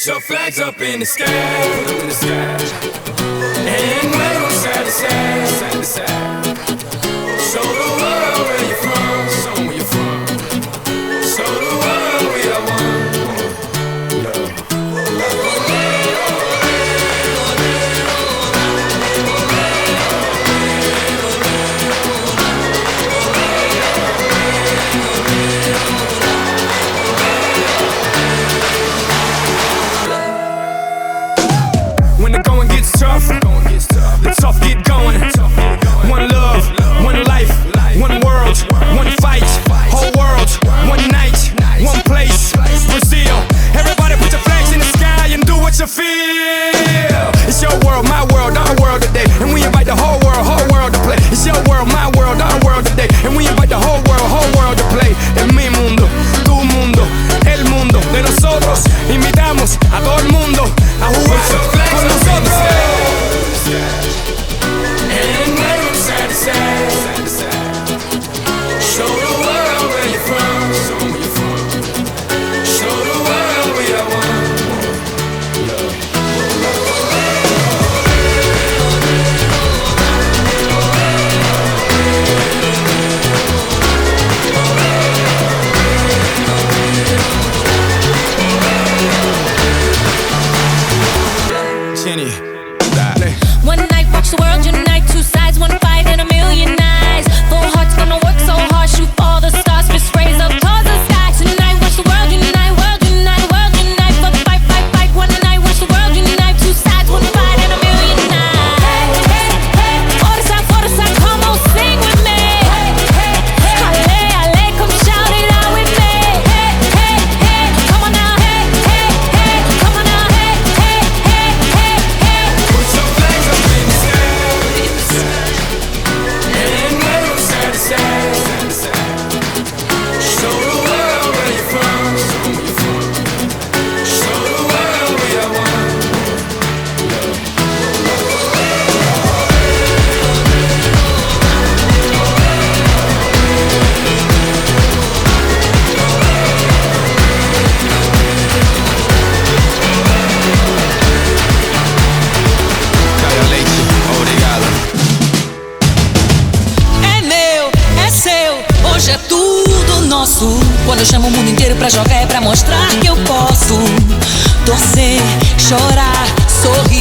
Put your flags up in the sky, in the sky, and wave them side to. off, get going. nosso. Quando eu chamo o mundo inteiro pra jogar é pra mostrar que eu posso torcer, chorar, sorrir.